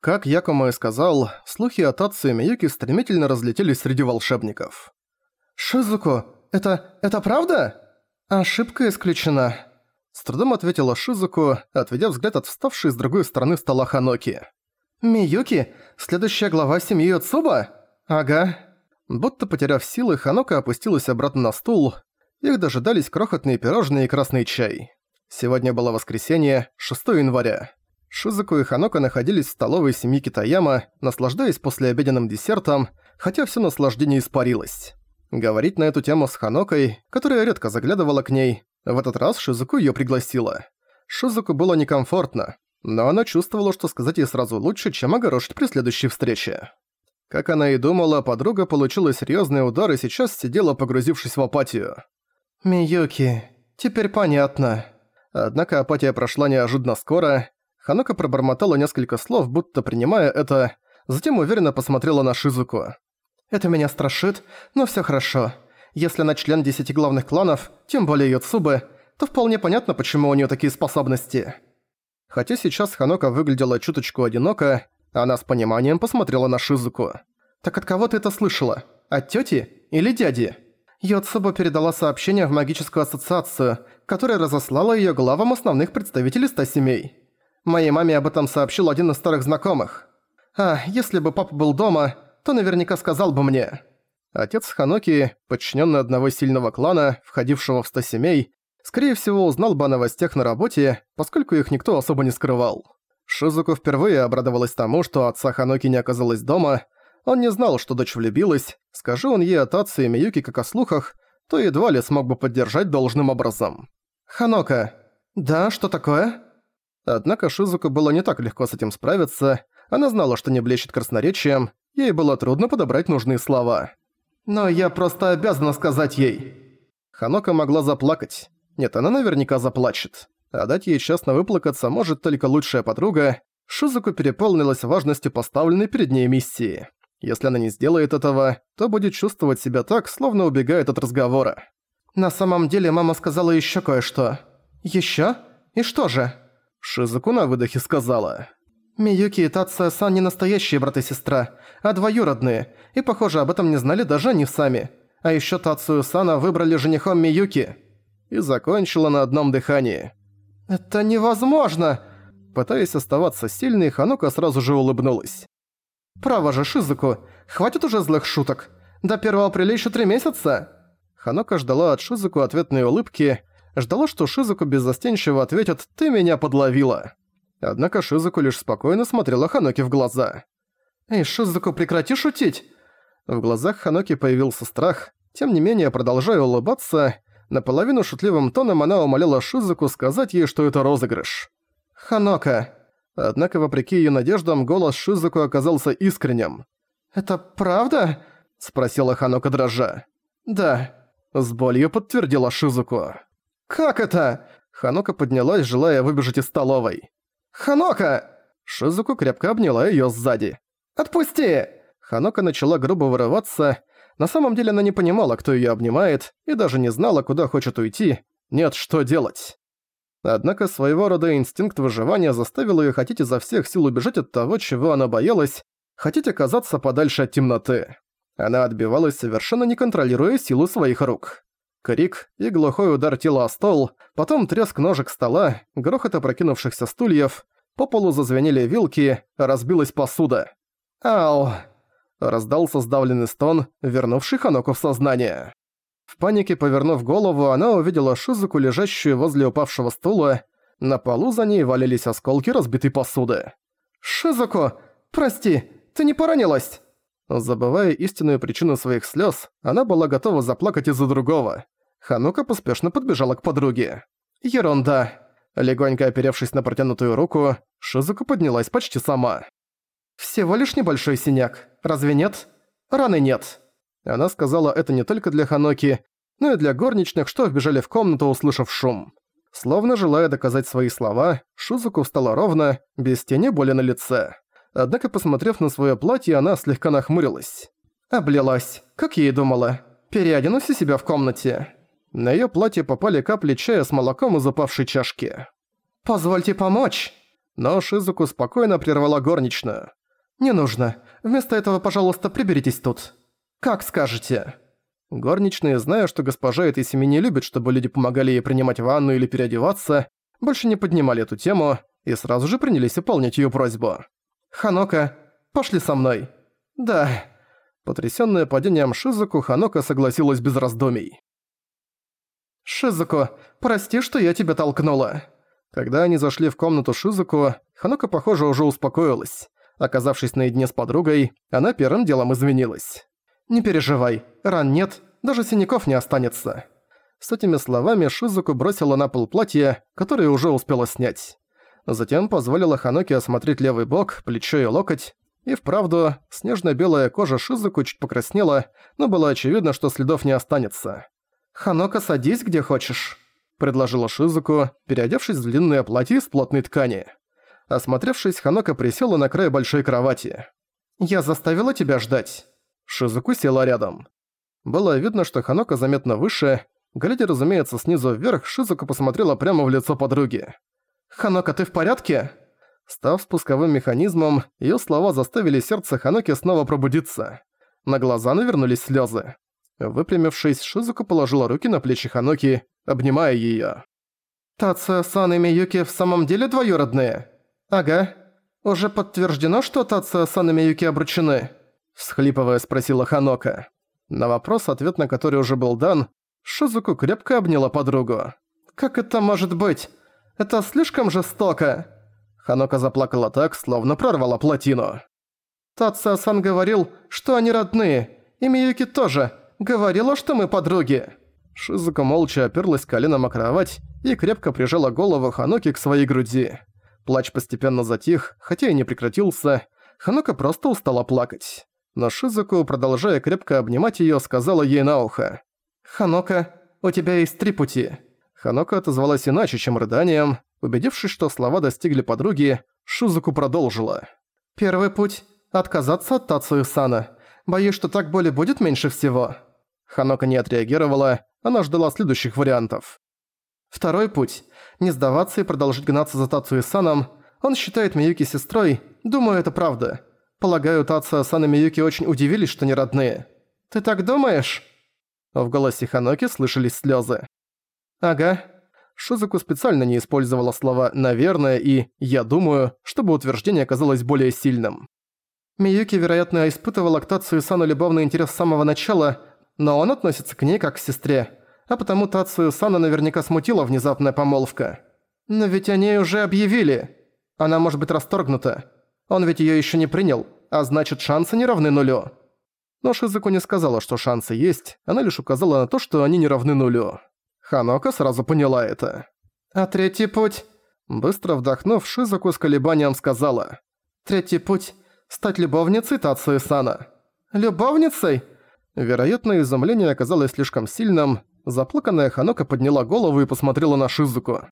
Как Якомо и сказал, слухи о Татсу и Миюки стремительно разлетелись среди волшебников. «Шизуку, это... это правда?» «Ошибка исключена», — с трудом ответила Шизуку, отведя взгляд от вставшей с другой стороны стола Ханоки. «Миюки? Следующая глава семьи Цуба? Ага». Будто потеряв силы, Ханока опустилась обратно на стул. Их дожидались крохотные пирожные и красный чай. Сегодня было воскресенье, 6 января. Шизуку и Ханока находились в столовой семьи Китаяма, наслаждаясь послеобеденным десертом, хотя всё наслаждение испарилось. Говорить на эту тему с Ханокой, которая редко заглядывала к ней, в этот раз Шизуку её пригласила. Шизуку было некомфортно, но она чувствовала, что сказать ей сразу лучше, чем огорошить при следующей встрече. Как она и думала, подруга получила серьёзный удар и сейчас сидела, погрузившись в апатию. «Миюки, теперь понятно». Однако апатия прошла неожиданно скоро, Ханока пробормотала несколько слов, будто принимая это, затем уверенно посмотрела на Шизуку. «Это меня страшит, но всё хорошо. Если она член десяти главных кланов, тем более Йоцубы, то вполне понятно, почему у неё такие способности». Хотя сейчас Ханока выглядела чуточку одиноко, она с пониманием посмотрела на Шизуку. «Так от кого ты это слышала? От тёти или дяди?» Йоцуба передала сообщение в магическую ассоциацию, которая разослала её главам основных представителей ста семей. Моей маме об этом сообщил один из старых знакомых. А, если бы папа был дома, то наверняка сказал бы мне. Отец Ханоки, подчиненный одного сильного клана, входившего в сто семей, скорее всего узнал бы о новостях на работе, поскольку их никто особо не скрывал. Шизуку впервые обрадовалась тому, что отца Ханоки не оказалось дома. Он не знал, что дочь влюбилась. Скажи он ей от отца и Миюки как о слухах, то едва ли смог бы поддержать должным образом. «Ханока, да, что такое?» Однако Шизуку было не так легко с этим справиться, она знала, что не блещет красноречием, ей было трудно подобрать нужные слова. «Но я просто обязана сказать ей». Ханока могла заплакать. Нет, она наверняка заплачет. А дать ей честно выплакаться может только лучшая подруга. Шизуку переполнилась важностью поставленной перед ней миссии. Если она не сделает этого, то будет чувствовать себя так, словно убегает от разговора. «На самом деле мама сказала ещё кое-что». «Ещё? И что же?» Шизуку на выдохе сказала. «Миюки и Тация-сан не настоящие брат и сестра, а двоюродные, и, похоже, об этом не знали даже они сами. А ещё Тацию-сана выбрали женихом Миюки». И закончила на одном дыхании. «Это невозможно!» Пытаясь оставаться сильной, Ханока сразу же улыбнулась. «Право же, Шизуку, хватит уже злых шуток. До 1 апреля ещё три месяца!» Ханока ждала от Шизуку ответной улыбки, ждала, что Шизуку беззастенчиво ответит «ты меня подловила». Однако Шизуку лишь спокойно смотрела Ханоки в глаза. «Эй, Шизуку, прекрати шутить!» В глазах Ханоки появился страх, тем не менее, продолжая улыбаться, наполовину шутливым тоном она умоляла Шизуку сказать ей, что это розыгрыш. «Ханока!» Однако, вопреки её надеждам, голос Шизуку оказался искренним. «Это правда?» – спросила Ханока дрожа. «Да», – с болью подтвердила Шизуку. «Как это?» Ханока поднялась, желая выбежать из столовой. «Ханока!» Шизуку крепко обняла её сзади. «Отпусти!» Ханока начала грубо вырываться. На самом деле она не понимала, кто её обнимает, и даже не знала, куда хочет уйти. Нет, что делать. Однако своего рода инстинкт выживания заставил её хотеть изо всех сил убежать от того, чего она боялась, хотеть оказаться подальше от темноты. Она отбивалась, совершенно не контролируя силу своих рук. Крик и глухой удар тела о стол, потом треск ножек стола, грохот опрокинувшихся стульев, по полу зазвенели вилки, разбилась посуда. «Ау!» Раздался сдавленный стон, вернувший Ханоку в сознание. В панике повернув голову, она увидела Шизуку, лежащую возле упавшего стула. На полу за ней валялись осколки разбитой посуды. «Шизуку! Прости, ты не поранилась?» Забывая истинную причину своих слез, она была готова заплакать из-за другого. Ханука поспешно подбежала к подруге. «Ерунда!» Легонько оперевшись на протянутую руку, Шизука поднялась почти сама. «Всего лишь небольшой синяк. Разве нет? Раны нет». Она сказала это не только для Ханоки, но и для горничных, что вбежали в комнату, услышав шум. Словно желая доказать свои слова, Шизуку встала ровно, без тени боли на лице. Однако, посмотрев на своё платье, она слегка нахмурилась. Облилась, как я и думала. Переоденусь у себя в комнате. На её платье попали капли чая с молоком из упавшей чашки. «Позвольте помочь!» Но Шизуку спокойно прервала горничную. «Не нужно. Вместо этого, пожалуйста, приберитесь тут. Как скажете». Горничные, зная, что госпожа этой семьи не любит, чтобы люди помогали ей принимать ванну или переодеваться, больше не поднимали эту тему и сразу же принялись выполнять её просьбу. «Ханока, пошли со мной». «Да». Потрясённая падением Шизуку, Ханока согласилась без раздумий. «Шизуку, прости, что я тебя толкнула». Когда они зашли в комнату Шизуку, Ханока, похоже, уже успокоилась. Оказавшись наедине с подругой, она первым делом извинилась. «Не переживай, ран нет, даже синяков не останется». С этими словами Шизуку бросила на пол платье, которое уже успела снять. Затем позволила Ханоке осмотреть левый бок, плечо и локоть. И вправду, снежно-белая кожа Шизуку чуть покраснела, но было очевидно, что следов не останется. «Ханока, садись где хочешь», — предложила Шизуку, переодевшись в длинное платье из плотной ткани. Осмотревшись, Ханока присела на край большой кровати. «Я заставила тебя ждать». Шизуку села рядом. Было видно, что Ханока заметно выше. Глядя, разумеется, снизу вверх, Шизуку посмотрела прямо в лицо подруги. «Ханока, ты в порядке?» Став спусковым механизмом, её слова заставили сердце Ханоки снова пробудиться. На глаза навернулись слёзы. Выпрямившись, Шизука положила руки на плечи Ханоки, обнимая её. «Тация-сан и Миюки в самом деле двоюродные?» «Ага. Уже подтверждено, что Тация-сан и Миюки обручены?» Всхлипывая, спросила Ханока. На вопрос, ответ на который уже был дан, Шизуку крепко обняла подругу. «Как это может быть? Это слишком жестоко!» Ханока заплакала так, словно прорвала плотину. «Тация-сан говорил, что они родные, и Миюки тоже. Говорила, что мы подруги». Шизука молча оперлась коленом о кровать и крепко прижала голову Ханоки к своей груди. Плач постепенно затих, хотя и не прекратился. Ханока просто устала плакать. Но Шизуку, продолжая крепко обнимать её, сказала ей на ухо. «Ханока, у тебя есть три пути». Ханока отозвалась иначе, чем рыданием. Убедившись, что слова достигли подруги, Шизуку продолжила. «Первый путь – отказаться от Тацуи-сана. Боюсь, что так боли будет меньше всего». Ханока не отреагировала, она ждала следующих вариантов. Второй путь – не сдаваться и продолжить гнаться за Тацуи-саном. Он считает Миюки сестрой, думаю, это правда. Полагаю, Тация-сан и Миюки очень удивились, что не родные. Ты так думаешь? В голосе Ханоки слышались слезы. Ага. Шизуку специально не использовала слова «наверное» и «я думаю», чтобы утверждение оказалось более сильным. Миюки, вероятно, испытывала к Тацию-сану любовный интерес с самого начала, но он относится к ней как к сестре, а потому Тацию-сана наверняка смутила внезапная помолвка. Но ведь о ней уже объявили. Она может быть расторгнута. Он ведь её ещё не принял, а значит шансы не равны нулю. Но Шизуку не сказала, что шансы есть, она лишь указала на то, что они не равны нулю. Ханока сразу поняла это. «А третий путь?» Быстро вдохнув, Шизуку с колебанием сказала. «Третий путь – стать любовницей Тацуи-сана». «Любовницей?» Вероятно, изумление оказалось слишком сильным. Заплаканная Ханока подняла голову и посмотрела на Шизуку.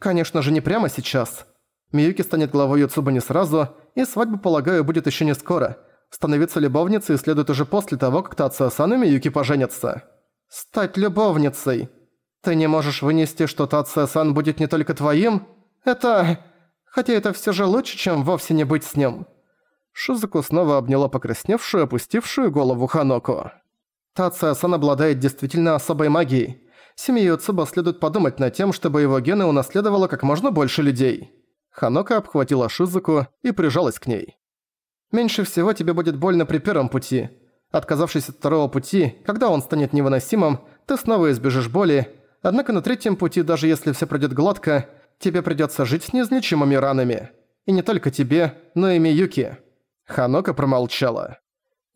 «Конечно же, не прямо сейчас. Миюки станет главой Юцуба не сразу, и свадьба, полагаю, будет еще не скоро. Становиться любовницей следует уже после того, как Тацио-сан и Миюки поженятся. Стать любовницей. Ты не можешь вынести, что Тацио-сан будет не только твоим? Это... Хотя это все же лучше, чем вовсе не быть с ним. Шизуку снова обняла покрасневшую, опустившую голову Ханоку. Тацио-сан обладает действительно особой магией. Семье Юцуба следует подумать над тем, чтобы его гены унаследовало как можно больше людей. Ханока обхватила Шизуку и прижалась к ней. «Меньше всего тебе будет больно при первом пути. Отказавшись от второго пути, когда он станет невыносимым, ты снова избежишь боли, однако на третьем пути, даже если все пройдет гладко, тебе придется жить с неизлечимыми ранами. И не только тебе, но и Миюки». Ханока промолчала.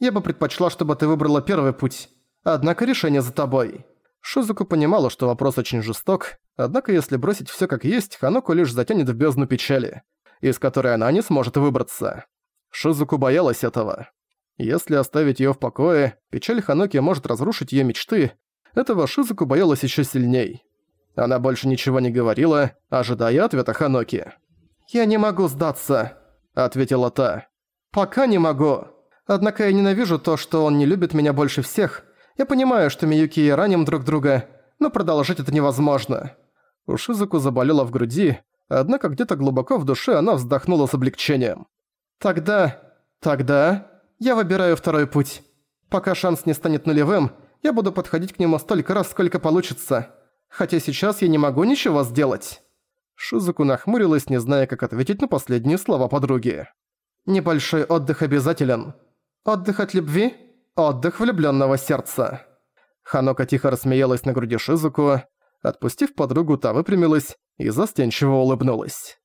«Я бы предпочла, чтобы ты выбрала первый путь. Однако решение за тобой». Шизуку понимала, что вопрос очень жесток, однако если бросить всё как есть, Ханоку лишь затянет в бездну печали, из которой она не сможет выбраться. Шизуку боялась этого. Если оставить её в покое, печаль Ханоки может разрушить её мечты, этого Шизуку боялась ещё сильней. Она больше ничего не говорила, ожидая ответа Ханоки. «Я не могу сдаться», — ответила та. «Пока не могу. Однако я ненавижу то, что он не любит меня больше всех, я понимаю, что Миюки и раним друг друга, но продолжить это невозможно». У Шизуку заболело в груди, Однако где-то глубоко в душе она вздохнула с облегчением. «Тогда... тогда... я выбираю второй путь. Пока шанс не станет нулевым, я буду подходить к нему столько раз, сколько получится. Хотя сейчас я не могу ничего сделать». Шизуку нахмурилась, не зная, как ответить на последние слова подруги. «Небольшой отдых обязателен. Отдых от любви? Отдых влюблённого сердца». Ханока тихо рассмеялась на груди Шизуку. Отпустив подругу, та выпрямилась и застенчиво улыбнулась.